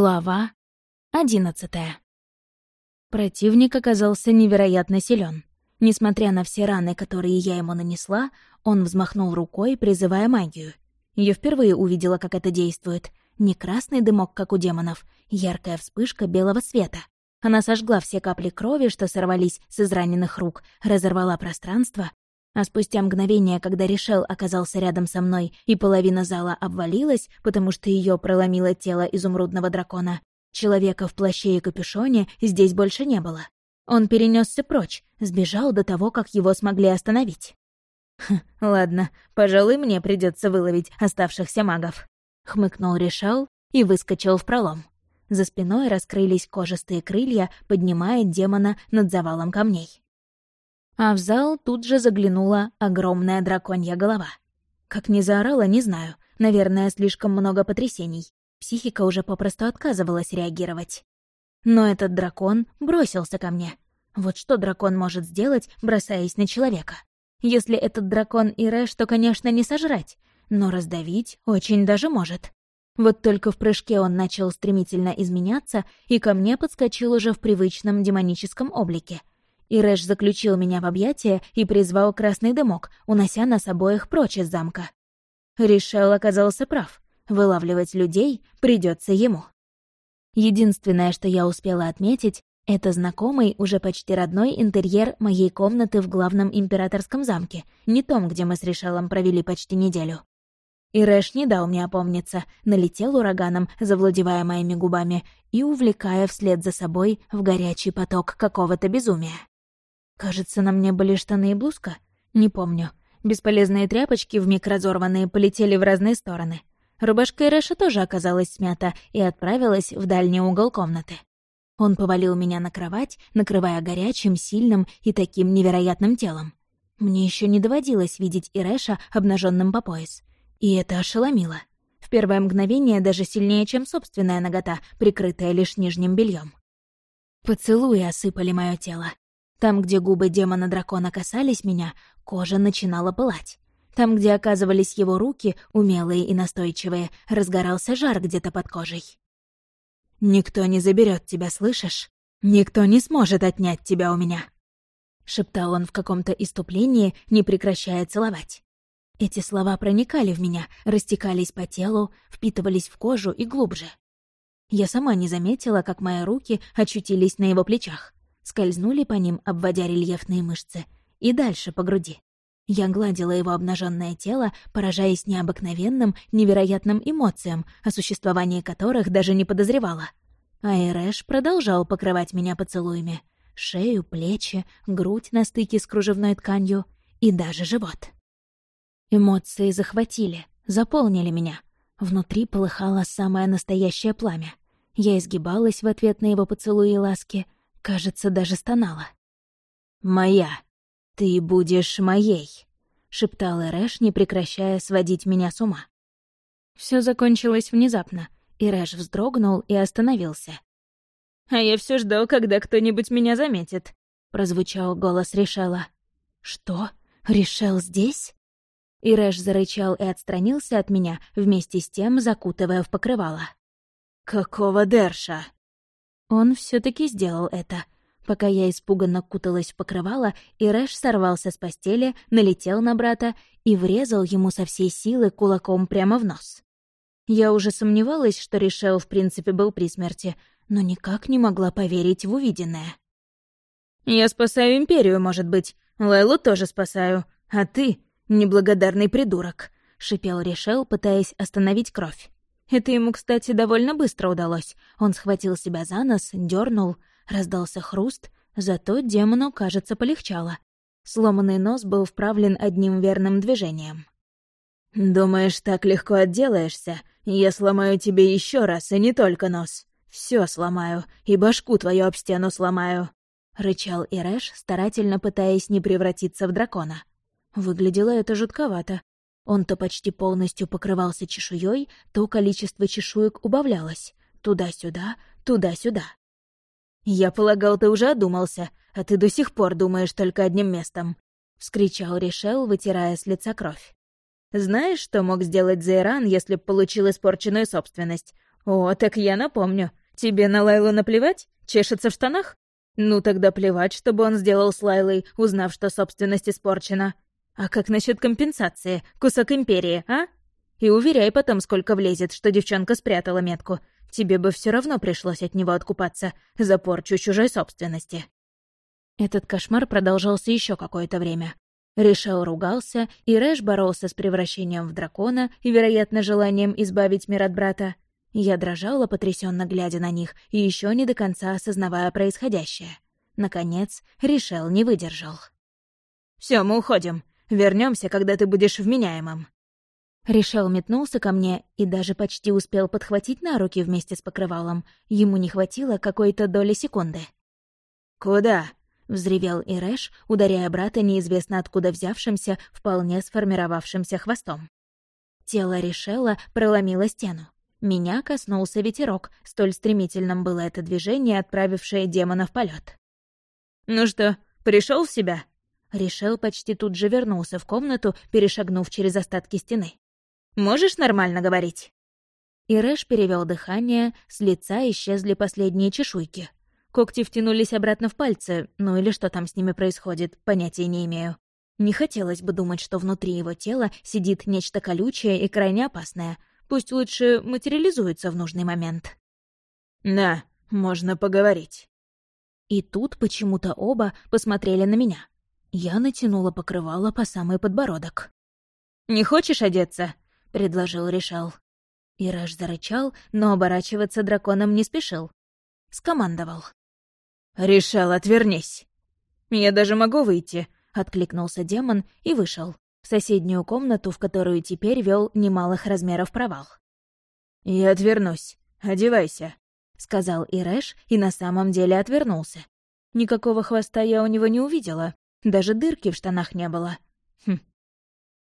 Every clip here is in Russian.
Глава одиннадцатая. Противник оказался невероятно силен. Несмотря на все раны, которые я ему нанесла, он взмахнул рукой, призывая магию. Я впервые увидела, как это действует. Не красный дымок, как у демонов, яркая вспышка белого света. Она сожгла все капли крови, что сорвались с израненных рук, разорвала пространство, а спустя мгновение, когда Решел оказался рядом со мной, и половина зала обвалилась, потому что ее проломило тело изумрудного дракона, человека в плаще и капюшоне здесь больше не было. Он перенесся прочь, сбежал до того, как его смогли остановить. «Хм, «Ладно, пожалуй, мне придется выловить оставшихся магов», — хмыкнул Решал и выскочил в пролом. За спиной раскрылись кожистые крылья, поднимая демона над завалом камней. А в зал тут же заглянула огромная драконья голова. Как ни заорала, не знаю. Наверное, слишком много потрясений. Психика уже попросту отказывалась реагировать. Но этот дракон бросился ко мне. Вот что дракон может сделать, бросаясь на человека? Если этот дракон и Рэш, то, конечно, не сожрать, но раздавить очень даже может. Вот только в прыжке он начал стремительно изменяться, и ко мне подскочил уже в привычном демоническом облике — и Рэш заключил меня в объятия и призвал красный дымок, унося нас обоих прочь из замка. Решел оказался прав. Вылавливать людей придется ему. Единственное, что я успела отметить, это знакомый, уже почти родной интерьер моей комнаты в главном императорском замке, не том, где мы с Решелом провели почти неделю. И Рэш не дал мне опомниться, налетел ураганом, завладевая моими губами и увлекая вслед за собой в горячий поток какого-то безумия. Кажется, на мне были штаны и блузка. Не помню. Бесполезные тряпочки, вмиг разорванные, полетели в разные стороны. Рубашка Ирэша тоже оказалась смята и отправилась в дальний угол комнаты. Он повалил меня на кровать, накрывая горячим, сильным и таким невероятным телом. Мне еще не доводилось видеть Ирэша обнаженным по пояс. И это ошеломило. В первое мгновение даже сильнее, чем собственная нагота, прикрытая лишь нижним бельем. Поцелуи осыпали мое тело. Там, где губы демона-дракона касались меня, кожа начинала пылать. Там, где оказывались его руки, умелые и настойчивые, разгорался жар где-то под кожей. «Никто не заберет тебя, слышишь? Никто не сможет отнять тебя у меня!» Шептал он в каком-то иступлении, не прекращая целовать. Эти слова проникали в меня, растекались по телу, впитывались в кожу и глубже. Я сама не заметила, как мои руки очутились на его плечах скользнули по ним, обводя рельефные мышцы, и дальше по груди. Я гладила его обнаженное тело, поражаясь необыкновенным, невероятным эмоциям, о существовании которых даже не подозревала. А Эрэш продолжал покрывать меня поцелуями. Шею, плечи, грудь на стыке с кружевной тканью и даже живот. Эмоции захватили, заполнили меня. Внутри полыхало самое настоящее пламя. Я изгибалась в ответ на его поцелуи и ласки — Кажется, даже стонала. «Моя! Ты будешь моей!» — шептал Эрэш, не прекращая сводить меня с ума. Все закончилось внезапно, и Рэш вздрогнул и остановился. «А я все ждал, когда кто-нибудь меня заметит», — прозвучал голос Решела. «Что? Решел здесь?» И Рэш зарычал и отстранился от меня, вместе с тем закутывая в покрывало. «Какого Дерша?» Он все таки сделал это. Пока я испуганно куталась в покрывало, и Рэш сорвался с постели, налетел на брата и врезал ему со всей силы кулаком прямо в нос. Я уже сомневалась, что Ришел в принципе был при смерти, но никак не могла поверить в увиденное. «Я спасаю Империю, может быть. Лайлу тоже спасаю. А ты — неблагодарный придурок», — шипел Ришел, пытаясь остановить кровь. Это ему, кстати, довольно быстро удалось. Он схватил себя за нос, дернул, раздался хруст, зато демону, кажется, полегчало. Сломанный нос был вправлен одним верным движением. «Думаешь, так легко отделаешься? Я сломаю тебе еще раз, и не только нос. Все сломаю, и башку твою об стену сломаю», — рычал Ирэш, старательно пытаясь не превратиться в дракона. Выглядело это жутковато. Он то почти полностью покрывался чешуей, то количество чешуек убавлялось. Туда-сюда, туда-сюда. «Я полагал, ты уже одумался, а ты до сих пор думаешь только одним местом», — вскричал Ришел, вытирая с лица кровь. «Знаешь, что мог сделать Зейран, если б получил испорченную собственность? «О, так я напомню. Тебе на Лайлу наплевать? Чешется в штанах? Ну тогда плевать, чтобы он сделал с Лайлой, узнав, что собственность испорчена. А как насчет компенсации? Кусок империи, а? И уверяй потом, сколько влезет, что девчонка спрятала метку. Тебе бы все равно пришлось от него откупаться за порчу чужой собственности. Этот кошмар продолжался еще какое-то время. Решел ругался, и Рэш боролся с превращением в дракона и, вероятно, желанием избавить мир от брата. Я дрожала, потрясенно глядя на них, и еще не до конца осознавая происходящее. Наконец, Решел не выдержал. Все, мы уходим. Вернемся, когда ты будешь вменяемым. Решел метнулся ко мне и даже почти успел подхватить на руки вместе с покрывалом. Ему не хватило какой-то доли секунды. «Куда?» — взревел Ирэш, ударяя брата неизвестно откуда взявшимся, вполне сформировавшимся хвостом. Тело Решела проломило стену. Меня коснулся ветерок, столь стремительным было это движение, отправившее демона в полет. «Ну что, пришел в себя?» Решел почти тут же вернулся в комнату, перешагнув через остатки стены. «Можешь нормально говорить?» Ирэш перевел дыхание, с лица исчезли последние чешуйки. Когти втянулись обратно в пальцы, ну или что там с ними происходит, понятия не имею. Не хотелось бы думать, что внутри его тела сидит нечто колючее и крайне опасное. Пусть лучше материализуется в нужный момент. «Да, можно поговорить». И тут почему-то оба посмотрели на меня. Я натянула покрывало по самый подбородок. «Не хочешь одеться?» — предложил Решал. Ираш зарычал, но оборачиваться драконом не спешил. Скомандовал. «Решал, отвернись!» «Я даже могу выйти», — откликнулся демон и вышел в соседнюю комнату, в которую теперь вел немалых размеров провал. «Я отвернусь. Одевайся», — сказал Ирэш и на самом деле отвернулся. Никакого хвоста я у него не увидела, даже дырки в штанах не было. Хм.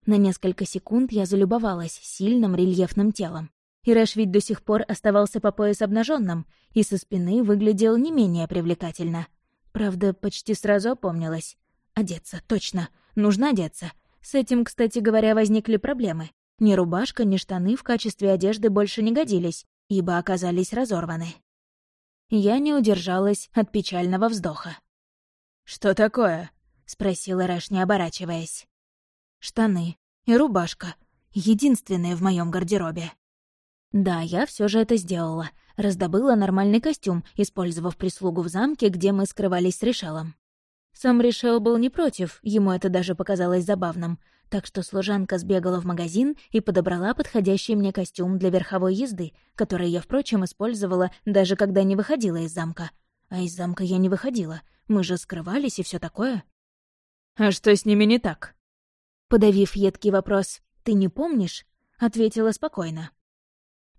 На несколько секунд я залюбовалась сильным рельефным телом. Ирэш ведь до сих пор оставался по пояс обнаженным и со спины выглядел не менее привлекательно. Правда, почти сразу опомнилась. Одеться, точно, нужно одеться. С этим, кстати говоря, возникли проблемы. Ни рубашка, ни штаны в качестве одежды больше не годились, ибо оказались разорваны. Я не удержалась от печального вздоха. «Что такое?» — спросила Рэш, не оборачиваясь. «Штаны и рубашка. Единственные в моем гардеробе». Да, я все же это сделала. Раздобыла нормальный костюм, использовав прислугу в замке, где мы скрывались с Решелом. Сам Решел был не против, ему это даже показалось забавным, так что служанка сбегала в магазин и подобрала подходящий мне костюм для верховой езды, который я, впрочем, использовала даже когда не выходила из замка. А из замка я не выходила, мы же скрывались и все такое. «А что с ними не так?» Подавив едкий вопрос «ты не помнишь?» ответила спокойно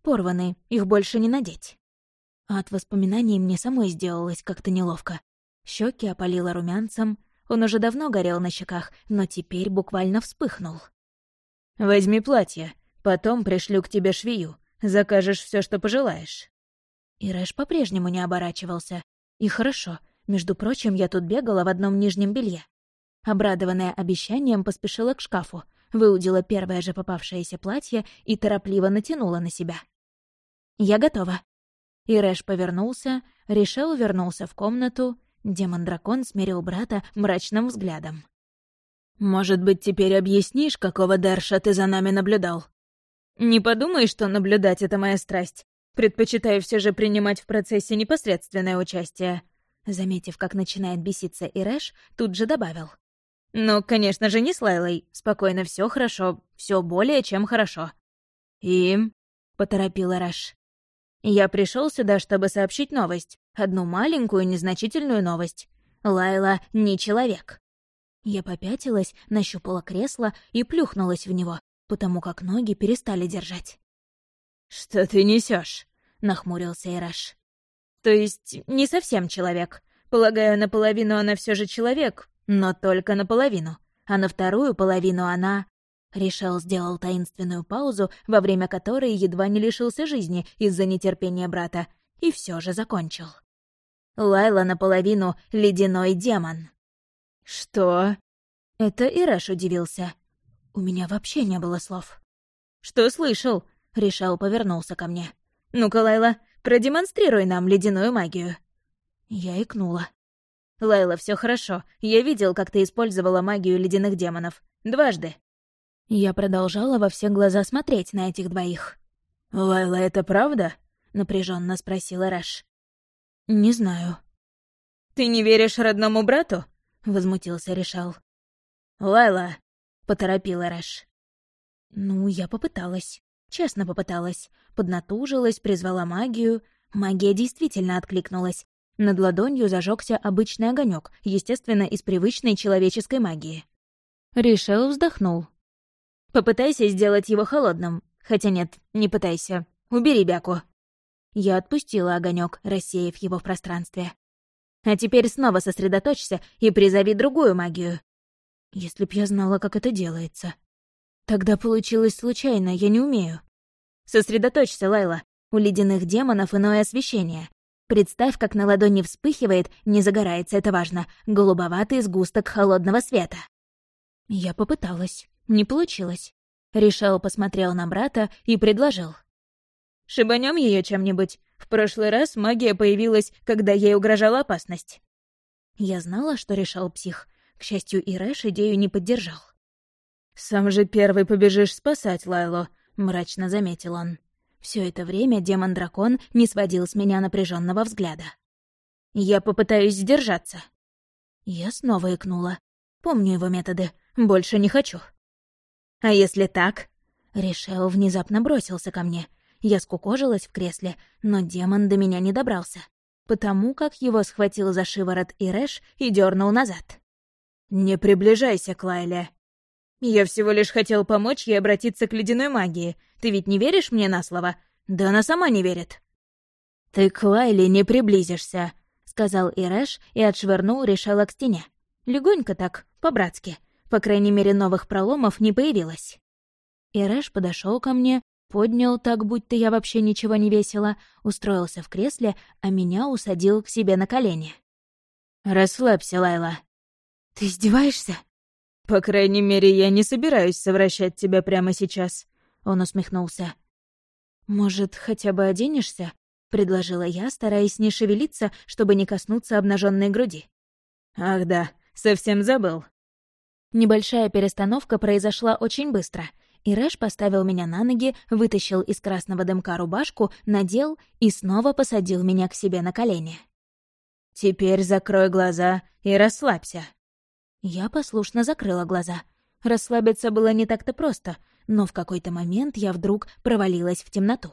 порваны, их больше не надеть. А от воспоминаний мне самой сделалось как-то неловко. Щеки опалило румянцем, он уже давно горел на щеках, но теперь буквально вспыхнул. «Возьми платье, потом пришлю к тебе швею, закажешь все, что пожелаешь». Ирэш по-прежнему не оборачивался. И хорошо, между прочим, я тут бегала в одном нижнем белье. Обрадованная обещанием, поспешила к шкафу, выудила первое же попавшееся платье и торопливо натянула на себя. «Я готова». Ирэш повернулся, решил вернулся в комнату. Демон-дракон смирил брата мрачным взглядом. «Может быть, теперь объяснишь, какого Дарша ты за нами наблюдал?» «Не подумай, что наблюдать — это моя страсть. Предпочитаю все же принимать в процессе непосредственное участие». Заметив, как начинает беситься Ирэш, тут же добавил. «Ну, конечно же, не с Лайлой. Спокойно, все хорошо. все более чем хорошо». «И...» — поторопила Раш. «Я пришел сюда, чтобы сообщить новость. Одну маленькую, незначительную новость. Лайла не человек». Я попятилась, нащупала кресло и плюхнулась в него, потому как ноги перестали держать. «Что ты несешь? нахмурился Ираш. «То есть не совсем человек. Полагаю, наполовину она все же человек, но только наполовину, а на вторую половину она... Решал сделал таинственную паузу, во время которой едва не лишился жизни из-за нетерпения брата, и все же закончил. Лайла наполовину ледяной демон. «Что?» Это Ираш удивился. У меня вообще не было слов. «Что слышал?» — Решал повернулся ко мне. Ну-ка, Лайла, продемонстрируй нам ледяную магию». Я икнула. «Лайла, все хорошо. Я видел, как ты использовала магию ледяных демонов. Дважды». Я продолжала во все глаза смотреть на этих двоих. «Лайла, это правда?» — напряженно спросила Раш. «Не знаю». «Ты не веришь родному брату?» — возмутился Решал. «Лайла!» — поторопила Рэш. Ну, я попыталась. Честно попыталась. Поднатужилась, призвала магию. Магия действительно откликнулась. Над ладонью зажегся обычный огонек, естественно, из привычной человеческой магии. Решил вздохнул. «Попытайся сделать его холодным. Хотя нет, не пытайся. Убери бяку». Я отпустила огонек, рассеяв его в пространстве. «А теперь снова сосредоточься и призови другую магию». Если б я знала, как это делается. Тогда получилось случайно, я не умею. Сосредоточься, Лайла. У ледяных демонов иное освещение. Представь, как на ладони вспыхивает, не загорается, это важно, голубоватый сгусток холодного света. Я попыталась. Не получилось. Решал посмотрел на брата и предложил. «Шибанем ее чем-нибудь. В прошлый раз магия появилась, когда ей угрожала опасность». Я знала, что решал псих. К счастью, Ирэш идею не поддержал. «Сам же первый побежишь спасать Лайло», — мрачно заметил он. Все это время демон-дракон не сводил с меня напряженного взгляда. «Я попытаюсь сдержаться». Я снова икнула. Помню его методы. Больше не хочу. «А если так?» Решел внезапно бросился ко мне. Я скукожилась в кресле, но демон до меня не добрался, потому как его схватил за шиворот Ирэш и дернул назад. «Не приближайся к Лайле», я всего лишь хотел помочь ей обратиться к ледяной магии. Ты ведь не веришь мне на слово? Да она сама не верит». «Ты к Лайле не приблизишься», — сказал Ирэш и отшвырнул решала к стене. Легонько так, по-братски. По крайней мере, новых проломов не появилось. Ирэш подошел ко мне, поднял так, будто я вообще ничего не весила, устроился в кресле, а меня усадил к себе на колени. «Расслабься, Лайла». «Ты издеваешься?» «По крайней мере, я не собираюсь совращать тебя прямо сейчас», — он усмехнулся. «Может, хотя бы оденешься?» — предложила я, стараясь не шевелиться, чтобы не коснуться обнаженной груди. «Ах да, совсем забыл». Небольшая перестановка произошла очень быстро. И Рэш поставил меня на ноги, вытащил из красного дымка рубашку, надел и снова посадил меня к себе на колени. «Теперь закрой глаза и расслабься», я послушно закрыла глаза. Расслабиться было не так-то просто, но в какой-то момент я вдруг провалилась в темноту.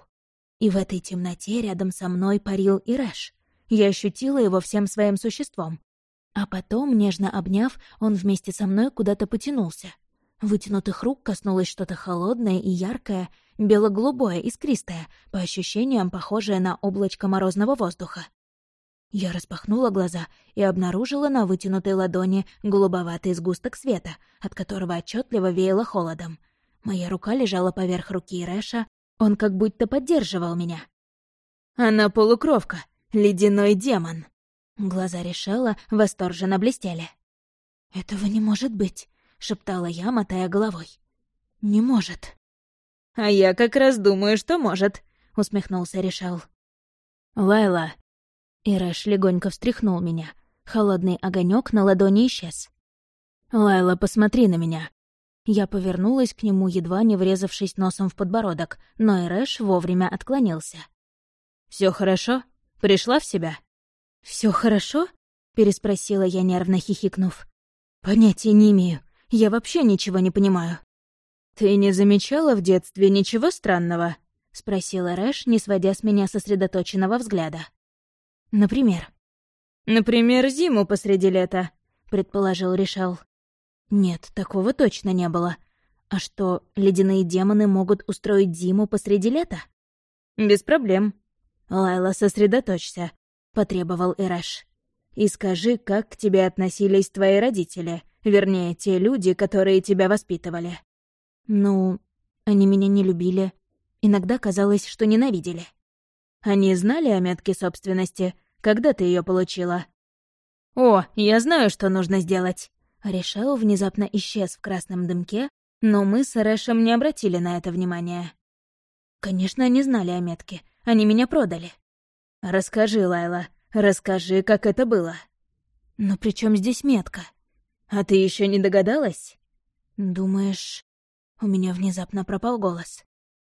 И в этой темноте рядом со мной парил Ирэш. Я ощутила его всем своим существом. А потом, нежно обняв, он вместе со мной куда-то потянулся. Вытянутых рук коснулось что-то холодное и яркое, бело-голубое, искристое, по ощущениям похожее на облачко морозного воздуха. Я распахнула глаза и обнаружила на вытянутой ладони голубоватый сгусток света, от которого отчетливо веяло холодом. Моя рука лежала поверх руки Рэша, он как будто поддерживал меня. «Она полукровка, ледяной демон!» Глаза Решела восторженно блестели. «Этого не может быть», — шептала я, мотая головой. «Не может». «А я как раз думаю, что может», — усмехнулся Решал. «Лайла, Ирэш легонько встряхнул меня. Холодный огонек на ладони исчез. «Лайла, посмотри на меня». Я повернулась к нему, едва не врезавшись носом в подбородок, но Ирэш вовремя отклонился. Все хорошо? Пришла в себя?» Все хорошо?» — переспросила я, нервно хихикнув. «Понятия не имею. Я вообще ничего не понимаю». «Ты не замечала в детстве ничего странного?» — спросила Рэш, не сводя с меня сосредоточенного взгляда. Например? Например, зиму посреди лета, предположил Решал. Нет, такого точно не было. А что, ледяные демоны могут устроить зиму посреди лета? Без проблем. Лайла, сосредоточься, потребовал Эрэш. И скажи, как к тебе относились твои родители, вернее, те люди, которые тебя воспитывали. Ну, они меня не любили. Иногда казалось, что ненавидели. Они знали о метке собственности, когда ты ее получила. О, я знаю, что нужно сделать. Решал внезапно исчез в красном дымке, но мы с Рэшем не обратили на это внимания. Конечно, они знали о метке. Они меня продали. Расскажи, Лайла, расскажи, как это было. Но при чем здесь метка? А ты еще не догадалась? Думаешь, у меня внезапно пропал голос.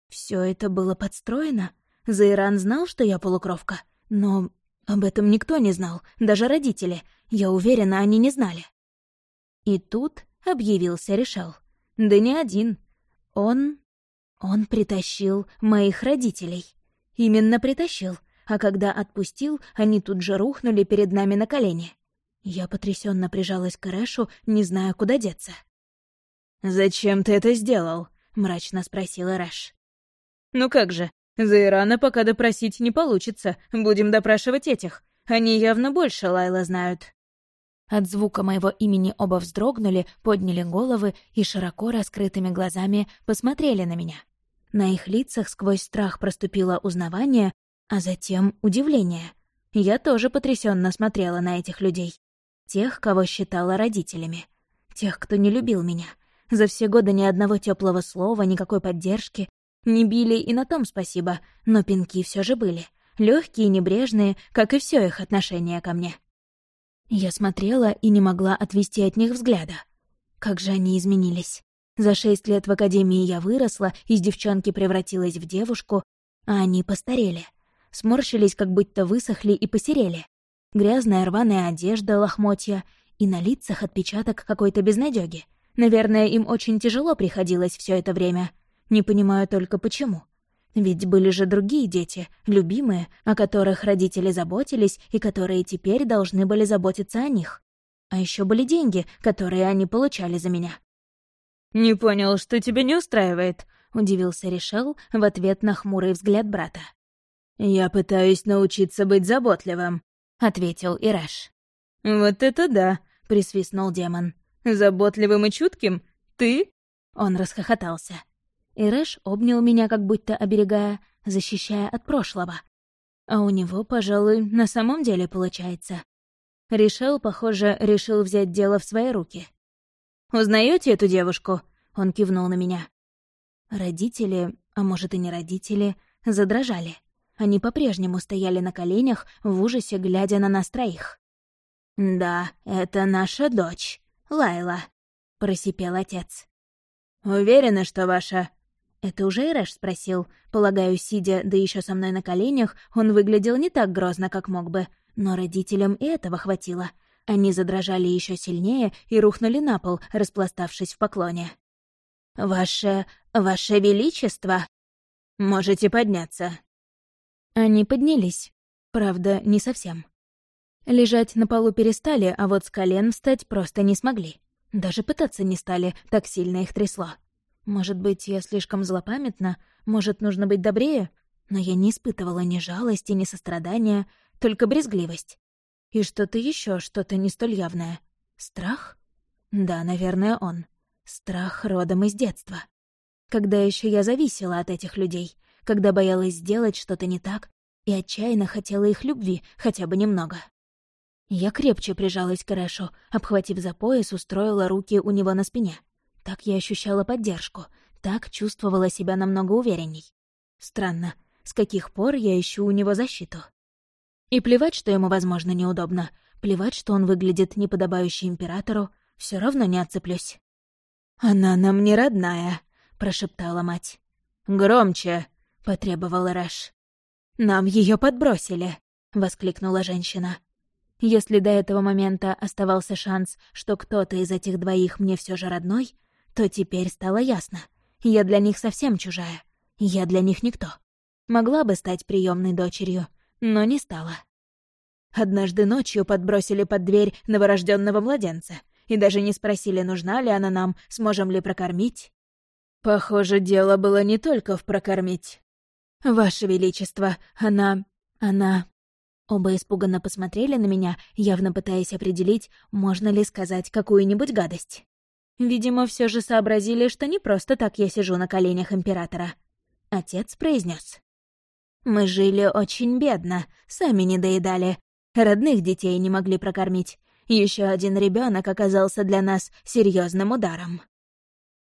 Все это было подстроено? Зайран знал, что я полукровка, но об этом никто не знал, даже родители. Я уверена, они не знали. И тут объявился Решал. Да не один. Он... Он притащил моих родителей. Именно притащил, а когда отпустил, они тут же рухнули перед нами на колени. Я потрясенно прижалась к Рэшу, не зная, куда деться. «Зачем ты это сделал?» — мрачно спросила Рэш. «Ну как же, за Ирана пока допросить не получится, будем допрашивать этих. Они явно больше Лайла знают». От звука моего имени оба вздрогнули, подняли головы и широко раскрытыми глазами посмотрели на меня. На их лицах сквозь страх проступило узнавание, а затем удивление. Я тоже потрясенно смотрела на этих людей. Тех, кого считала родителями. Тех, кто не любил меня. За все годы ни одного теплого слова, никакой поддержки. Не били и на том спасибо, но пинки все же были. Легкие и небрежные, как и все их отношение ко мне. Я смотрела и не могла отвести от них взгляда. Как же они изменились. За шесть лет в академии я выросла, из девчонки превратилась в девушку, а они постарели. Сморщились, как будто высохли и посерели. Грязная рваная одежда, лохмотья и на лицах отпечаток какой-то безнадёги. Наверное, им очень тяжело приходилось все это время. Не понимаю только почему. Ведь были же другие дети, любимые, о которых родители заботились и которые теперь должны были заботиться о них. А еще были деньги, которые они получали за меня. «Не понял, что тебя не устраивает», — удивился Решел в ответ на хмурый взгляд брата. «Я пытаюсь научиться быть заботливым», — ответил Ираш. «Вот это да», — присвистнул демон. «Заботливым и чутким? Ты?» Он расхохотался. Ирэш обнял меня, как будто оберегая, защищая от прошлого. А у него, пожалуй, на самом деле получается. Решил, похоже, решил взять дело в свои руки. «Узнаете эту девушку?» — он кивнул на меня. Родители, а может и не родители, задрожали. Они по-прежнему стояли на коленях, в ужасе глядя на нас троих. «Да, это наша дочь, Лайла», — просипел отец. «Уверена, что ваша это уже Ирэш спросил. Полагаю, сидя, да еще со мной на коленях, он выглядел не так грозно, как мог бы. Но родителям и этого хватило. Они задрожали еще сильнее и рухнули на пол, распластавшись в поклоне. «Ваше... ваше величество!» «Можете подняться». Они поднялись. Правда, не совсем. Лежать на полу перестали, а вот с колен встать просто не смогли. Даже пытаться не стали, так сильно их трясло. Может быть, я слишком злопамятна, может, нужно быть добрее? Но я не испытывала ни жалости, ни сострадания, только брезгливость. И что-то еще, что-то не столь явное. Страх? Да, наверное, он. Страх родом из детства. Когда еще я зависела от этих людей, когда боялась сделать что-то не так и отчаянно хотела их любви хотя бы немного. Я крепче прижалась к Рэшу, обхватив за пояс, устроила руки у него на спине — так я ощущала поддержку, так чувствовала себя намного уверенней. Странно, с каких пор я ищу у него защиту? И плевать, что ему, возможно, неудобно, плевать, что он выглядит неподобающе императору, все равно не отцеплюсь. «Она нам не родная», — прошептала мать. «Громче», — потребовал Рэш. «Нам ее подбросили», — воскликнула женщина. Если до этого момента оставался шанс, что кто-то из этих двоих мне все же родной, то теперь стало ясно. Я для них совсем чужая. Я для них никто. Могла бы стать приемной дочерью, но не стала. Однажды ночью подбросили под дверь новорожденного младенца и даже не спросили, нужна ли она нам, сможем ли прокормить. Похоже, дело было не только в прокормить. «Ваше Величество, она... она...» Оба испуганно посмотрели на меня, явно пытаясь определить, можно ли сказать какую-нибудь гадость. Видимо, все же сообразили, что не просто так я сижу на коленях императора. Отец произнес: «Мы жили очень бедно, сами не доедали. Родных детей не могли прокормить. Еще один ребенок оказался для нас серьезным ударом.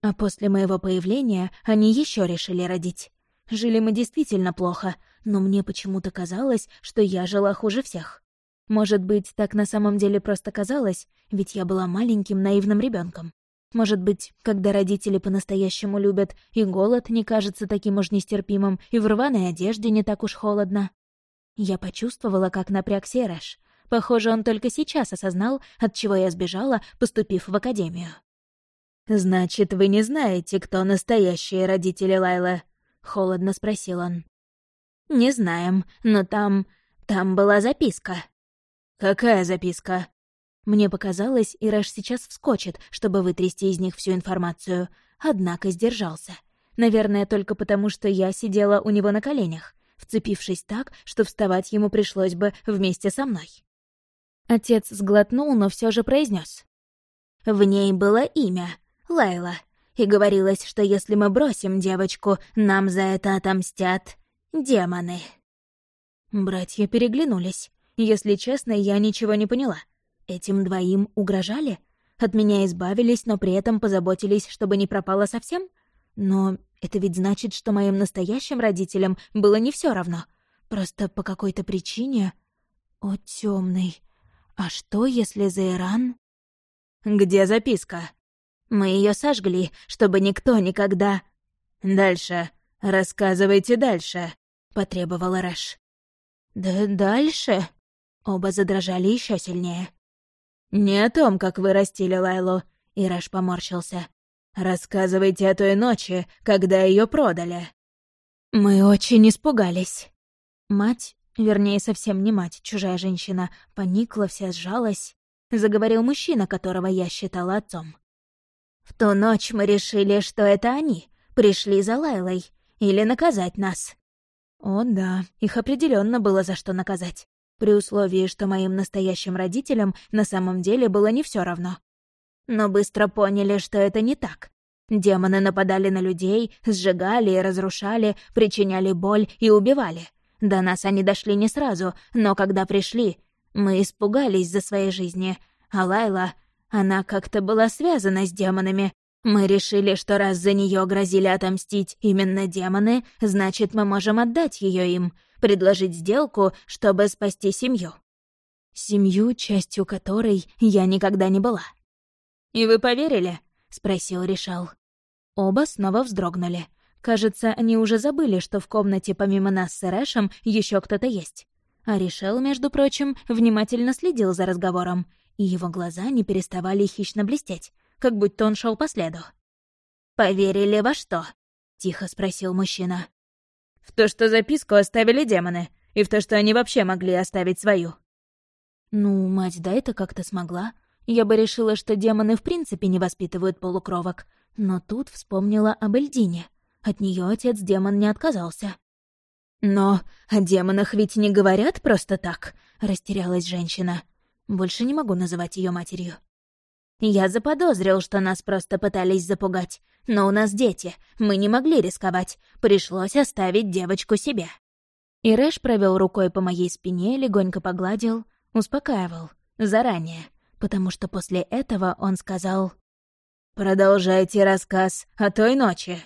А после моего появления они еще решили родить. Жили мы действительно плохо, но мне почему-то казалось, что я жила хуже всех. Может быть, так на самом деле просто казалось, ведь я была маленьким наивным ребенком. Может быть, когда родители по-настоящему любят, и голод не кажется таким уж нестерпимым, и в рваной одежде не так уж холодно. Я почувствовала, как напрягся Рэш. Похоже, он только сейчас осознал, от чего я сбежала, поступив в академию. «Значит, вы не знаете, кто настоящие родители Лайлы?» — холодно спросил он. «Не знаем, но там... там была записка». «Какая записка?» Мне показалось, Ираш сейчас вскочит, чтобы вытрясти из них всю информацию, однако сдержался. Наверное, только потому, что я сидела у него на коленях, вцепившись так, что вставать ему пришлось бы вместе со мной. Отец сглотнул, но все же произнес: В ней было имя — Лайла, и говорилось, что если мы бросим девочку, нам за это отомстят демоны. Братья переглянулись. Если честно, я ничего не поняла. Этим двоим угрожали? От меня избавились, но при этом позаботились, чтобы не пропало совсем? Но это ведь значит, что моим настоящим родителям было не все равно. Просто по какой-то причине... О, темный. А что, если Зейран... Где записка? Мы ее сожгли, чтобы никто никогда... Дальше. Рассказывайте дальше, потребовала Рэш. Да дальше? Оба задрожали еще сильнее. «Не о том, как вы растили Лайлу», — Ираш поморщился. «Рассказывайте о той ночи, когда ее продали». «Мы очень испугались». Мать, вернее, совсем не мать, чужая женщина, поникла, вся сжалась. Заговорил мужчина, которого я считала отцом. «В ту ночь мы решили, что это они, пришли за Лайлой, или наказать нас». О да, их определенно было за что наказать при условии, что моим настоящим родителям на самом деле было не все равно. Но быстро поняли, что это не так. Демоны нападали на людей, сжигали и разрушали, причиняли боль и убивали. До нас они дошли не сразу, но когда пришли, мы испугались за своей жизни. А Лайла, она как-то была связана с демонами. Мы решили, что раз за нее грозили отомстить именно демоны, значит, мы можем отдать ее им — предложить сделку, чтобы спасти семью. Семью, частью которой я никогда не была. «И вы поверили?» — спросил Решал. Оба снова вздрогнули. Кажется, они уже забыли, что в комнате помимо нас с Эрэшем еще кто-то есть. А Решел, между прочим, внимательно следил за разговором, и его глаза не переставали хищно блестеть, как будто он шел по следу. «Поверили во что?» — тихо спросил мужчина. В то, что записку оставили демоны, и в то, что они вообще могли оставить свою. Ну, мать да это как-то смогла. Я бы решила, что демоны в принципе не воспитывают полукровок. Но тут вспомнила об Эльдине. От нее отец-демон не отказался. «Но о демонах ведь не говорят просто так», — растерялась женщина. Больше не могу называть ее матерью. Я заподозрил, что нас просто пытались запугать. Но у нас дети, мы не могли рисковать. Пришлось оставить девочку себе. И Рэш провел рукой по моей спине, легонько погладил, успокаивал. Заранее. Потому что после этого он сказал... «Продолжайте рассказ о той ночи».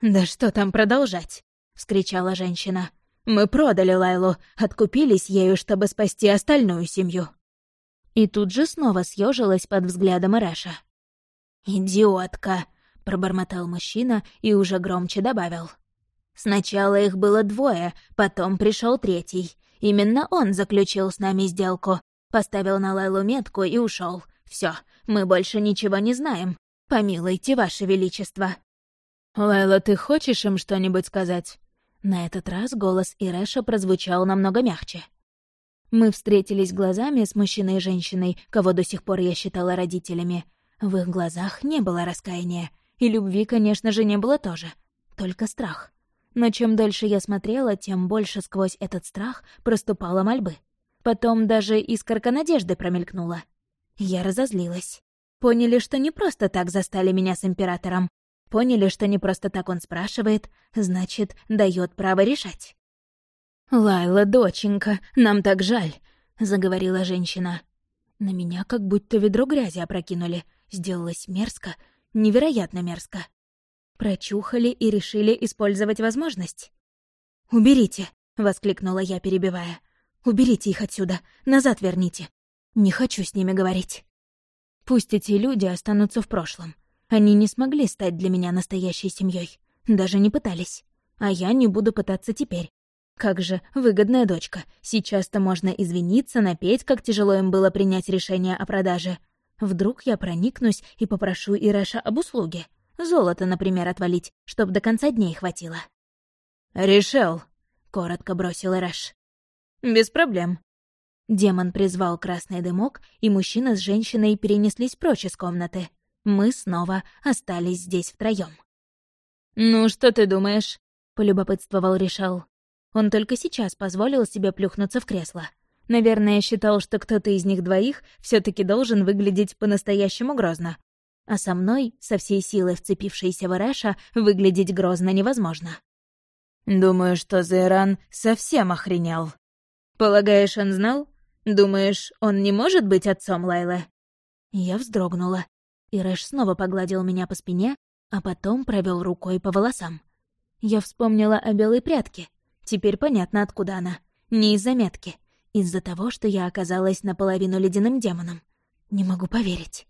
«Да что там продолжать?» — вскричала женщина. «Мы продали Лайлу, откупились ею, чтобы спасти остальную семью». И тут же снова съежилась под взглядом Ираша. «Идиотка!» — пробормотал мужчина и уже громче добавил. «Сначала их было двое, потом пришел третий. Именно он заключил с нами сделку. Поставил на Лайлу метку и ушел. Все, мы больше ничего не знаем. Помилуйте, Ваше Величество». «Лайла, ты хочешь им что-нибудь сказать?» На этот раз голос Ирэша прозвучал намного мягче. Мы встретились глазами с мужчиной и женщиной, кого до сих пор я считала родителями. В их глазах не было раскаяния. И любви, конечно же, не было тоже. Только страх. Но чем дольше я смотрела, тем больше сквозь этот страх проступала мольбы. Потом даже искорка надежды промелькнула. Я разозлилась. Поняли, что не просто так застали меня с императором. Поняли, что не просто так он спрашивает, значит, дает право решать. «Лайла, доченька, нам так жаль», — заговорила женщина. На меня как будто ведро грязи опрокинули. Сделалось мерзко, невероятно мерзко. Прочухали и решили использовать возможность. «Уберите!» — воскликнула я, перебивая. «Уберите их отсюда, назад верните. Не хочу с ними говорить. Пусть эти люди останутся в прошлом. Они не смогли стать для меня настоящей семьей, даже не пытались. А я не буду пытаться теперь. Как же, выгодная дочка. Сейчас-то можно извиниться, напеть, как тяжело им было принять решение о продаже. Вдруг я проникнусь и попрошу Ирэша об услуге. Золото, например, отвалить, чтоб до конца дней хватило. «Решил», — коротко бросил Ирэш. «Без проблем». Демон призвал красный дымок, и мужчина с женщиной перенеслись прочь из комнаты. Мы снова остались здесь втроём. «Ну, что ты думаешь?» — полюбопытствовал Решал. Он только сейчас позволил себе плюхнуться в кресло. Наверное, считал, что кто-то из них двоих все таки должен выглядеть по-настоящему грозно. А со мной, со всей силы вцепившейся в Эрэша, выглядеть грозно невозможно. «Думаю, что Зейран совсем охренел. Полагаешь, он знал? Думаешь, он не может быть отцом Лайлы?» Я вздрогнула. И Рэш снова погладил меня по спине, а потом провел рукой по волосам. Я вспомнила о белой прядке. Теперь понятно, откуда она. Не из-за метки. Из-за того, что я оказалась наполовину ледяным демоном. Не могу поверить.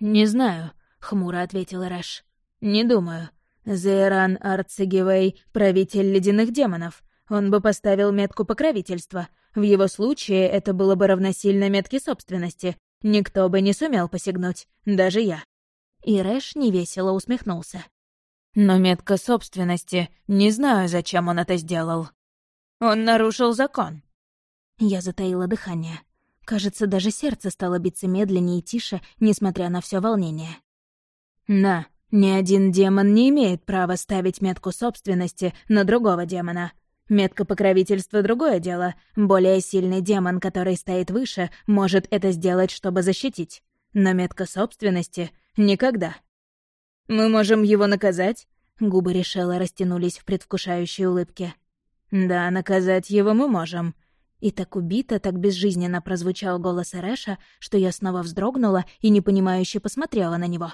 «Не знаю», — хмуро ответил Рэш. «Не думаю. Зейран Арцегивей — правитель ледяных демонов. Он бы поставил метку покровительства. В его случае это было бы равносильно метке собственности, Никто бы не сумел посягнуть, даже я. И Рэш невесело усмехнулся. Но метка собственности, не знаю, зачем он это сделал. Он нарушил закон. Я затаила дыхание. Кажется, даже сердце стало биться медленнее и тише, несмотря на все волнение. На, ни один демон не имеет права ставить метку собственности на другого демона. Метка покровительства — другое дело. Более сильный демон, который стоит выше, может это сделать, чтобы защитить. Но метка собственности — никогда. «Мы можем его наказать?» Губы Решела растянулись в предвкушающей улыбке. «Да, наказать его мы можем». И так убито, так безжизненно прозвучал голос Эрэша, что я снова вздрогнула и непонимающе посмотрела на него.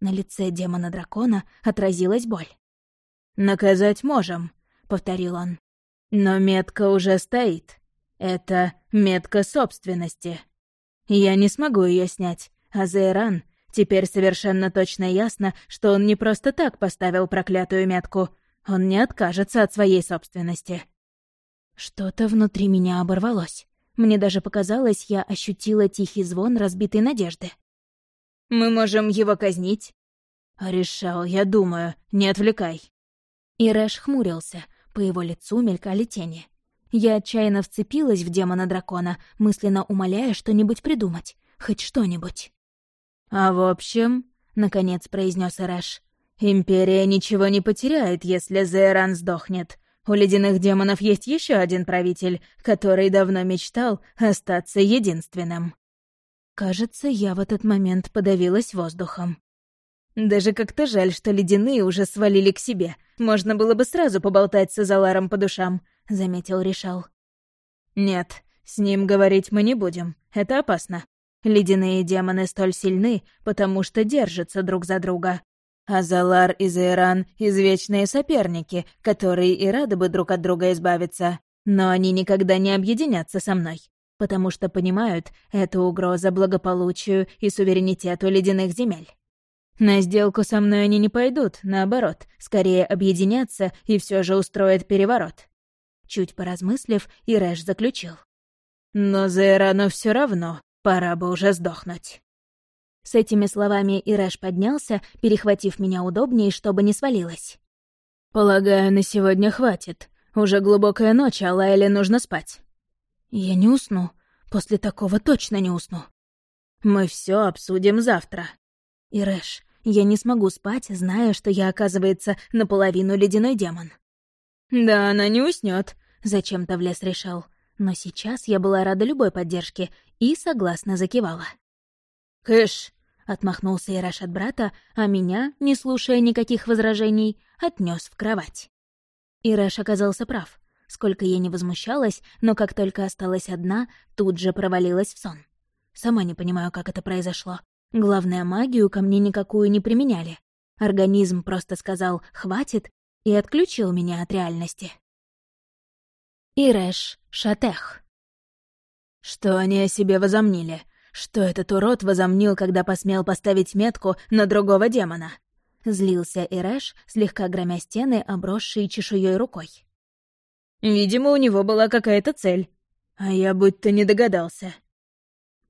На лице демона-дракона отразилась боль. «Наказать можем», — повторил он. Но метка уже стоит. Это метка собственности. Я не смогу ее снять, а Зейран... Теперь совершенно точно ясно, что он не просто так поставил проклятую метку. Он не откажется от своей собственности. Что-то внутри меня оборвалось. Мне даже показалось, я ощутила тихий звон разбитой надежды. «Мы можем его казнить?» «Решал, я думаю, не отвлекай». И Рэш хмурился, по его лицу мелькали тени. Я отчаянно вцепилась в демона-дракона, мысленно умоляя что-нибудь придумать. Хоть что-нибудь. «А в общем», — наконец произнес Эрэш, «Империя ничего не потеряет, если Зейран сдохнет. У ледяных демонов есть еще один правитель, который давно мечтал остаться единственным». Кажется, я в этот момент подавилась воздухом. Даже как-то жаль, что ледяные уже свалили к себе. Можно было бы сразу поболтать с Азаларом по душам», — заметил Решал. «Нет, с ним говорить мы не будем. Это опасно. Ледяные демоны столь сильны, потому что держатся друг за друга. Азалар и Зейран — извечные соперники, которые и рады бы друг от друга избавиться. Но они никогда не объединятся со мной, потому что понимают, это угроза благополучию и суверенитету ледяных земель. На сделку со мной они не пойдут, наоборот, скорее объединятся и все же устроят переворот. Чуть поразмыслив, Ирэш заключил. Но Зейрану все равно, пора бы уже сдохнуть. С этими словами Ирэш поднялся, перехватив меня удобнее, чтобы не свалилась. «Полагаю, на сегодня хватит. Уже глубокая ночь, а Лайле нужно спать». «Я не усну. После такого точно не усну». «Мы все обсудим завтра». «Ирэш, я не смогу спать, зная, что я, оказывается, наполовину ледяной демон. «Да она не уснет, зачем-то влез решал. Но сейчас я была рада любой поддержке и согласно закивала. «Кыш!» — отмахнулся Ираш от брата, а меня, не слушая никаких возражений, отнес в кровать. Ираш оказался прав. Сколько я не возмущалась, но как только осталась одна, тут же провалилась в сон. Сама не понимаю, как это произошло. Главное, магию ко мне никакую не применяли. Организм просто сказал «хватит» и отключил меня от реальности. Ирэш Шатех. Что они о себе возомнили? Что этот урод возомнил, когда посмел поставить метку на другого демона? Злился Ирэш, слегка громя стены, обросшие чешуей рукой. Видимо, у него была какая-то цель. А я будто не догадался.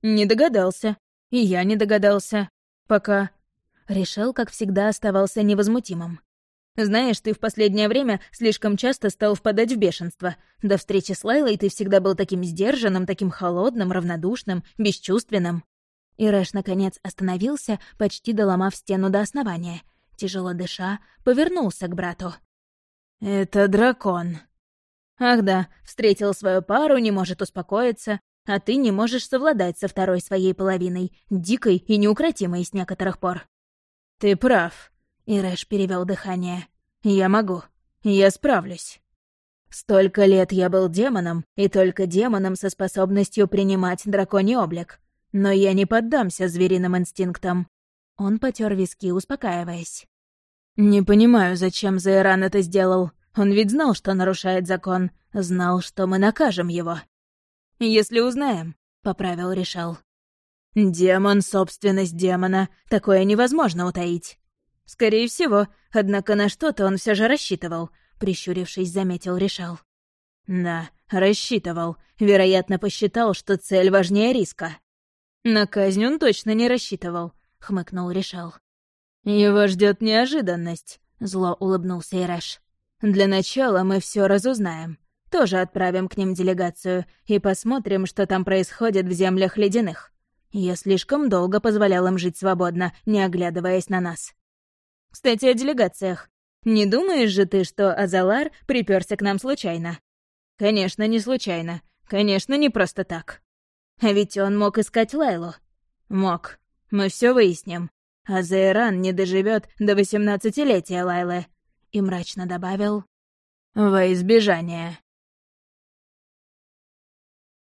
Не догадался. И я не догадался. Пока... Решил, как всегда, оставался невозмутимым. Знаешь, ты в последнее время слишком часто стал впадать в бешенство. До встречи с Лайлой ты всегда был таким сдержанным, таким холодным, равнодушным, бесчувственным. Ирэш, наконец, остановился, почти доломав стену до основания. Тяжело дыша, повернулся к брату. «Это дракон». «Ах да, встретил свою пару, не может успокоиться, а ты не можешь совладать со второй своей половиной, дикой и неукротимой с некоторых пор». «Ты прав», — Ирэш перевел дыхание. «Я могу. Я справлюсь». Столько лет я был демоном, и только демоном со способностью принимать драконий облик. Но я не поддамся звериным инстинктам. Он потер виски, успокаиваясь. «Не понимаю, зачем Зайран это сделал. Он ведь знал, что нарушает закон. Знал, что мы накажем его». «Если узнаем», — поправил Решал. «Демон — собственность демона. Такое невозможно утаить». «Скорее всего, однако на что-то он все же рассчитывал», — прищурившись, заметил Решал. «Да, рассчитывал. Вероятно, посчитал, что цель важнее риска». «На казнь он точно не рассчитывал», — хмыкнул Решал. «Его ждет неожиданность», — зло улыбнулся Ирэш. «Для начала мы все разузнаем. Тоже отправим к ним делегацию и посмотрим, что там происходит в землях ледяных. Я слишком долго позволял им жить свободно, не оглядываясь на нас. Кстати, о делегациях. Не думаешь же ты, что Азалар приперся к нам случайно? Конечно, не случайно. Конечно, не просто так. А ведь он мог искать Лайлу. Мог. Мы все выясним. А Зейран не доживет до восемнадцатилетия Лайлы. И мрачно добавил... Во избежание.